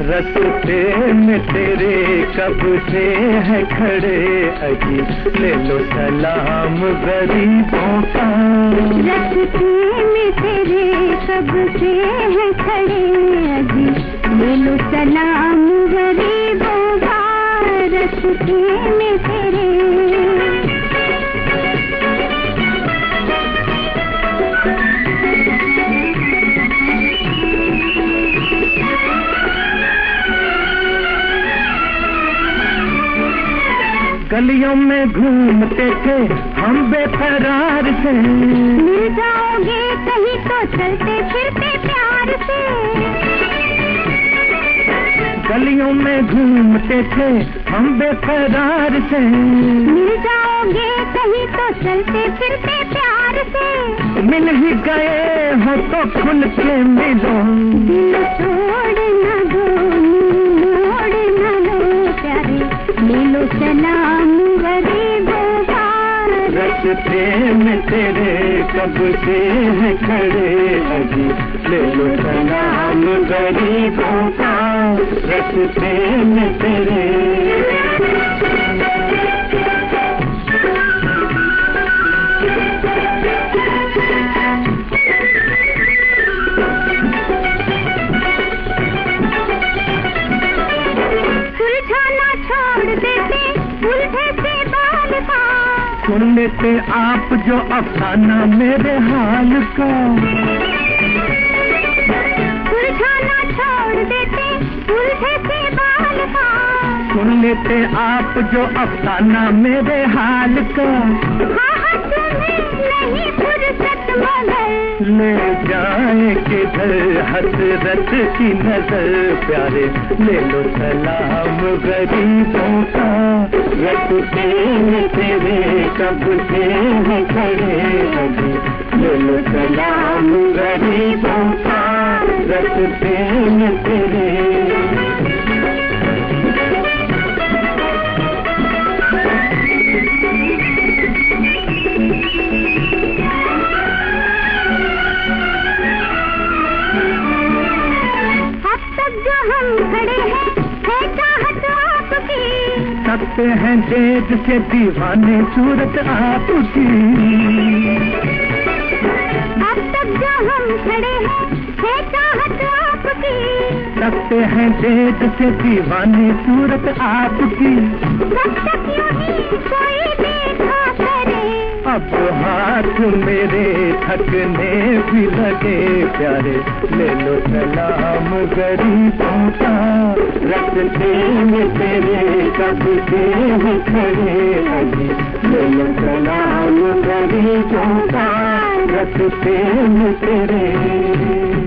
में तेरे कब से है खड़े अजी ले लो सलाम गरीबों का। रत प्रेम तेरे कब से है खड़े अजी ले लो सलाम गरीबों का। रत में गलियों में घूमते थे हम बेकरार से मिल जाओगे कहीं तो चलते फिरते प्यार से। गलियों में घूमते थे हम बेकरार से मिल जाओगे कहीं तो चलते फिरते प्यार से। मिल ही गए हो तो खुल के मिलो। रस्ते प्रेम तेरे कब से है खड़े अजी ले लो सलाम गरीबों का इस प्रेम तेरे। सुन लेते आप जो अफसाना मेरे हाल का। सुलझाना छोड़ देते उल्टे से बाल का। सुन लेते आप जो अफसाना मेरे हाल का। हाँ हाँ तुम्हें नहीं फुर्सत मगर। ले जाए किधर हसरत की नज़र प्यारे ले लो सलाम गरीबों का। रखते हैं तेरे कब से खड़े अभी ले लो सलाम गरीबों का रखते हैं तेरे। हम सकते हैं देश से दीवाने सूरत आप उसी अब तक जो हम खड़े हैं है चाहत आपकी। सकते हैं देश से दीवाने सूरत आपकी कब तक यूँ ही कोई देखा करे। अब हाथ मेरे थकने भी लगे प्यारे। ले लो सलाम गरीबों का। रखते में तेरे से हैं खड़े अभी ले लो सलाम गरीबों का। रखते में तेरे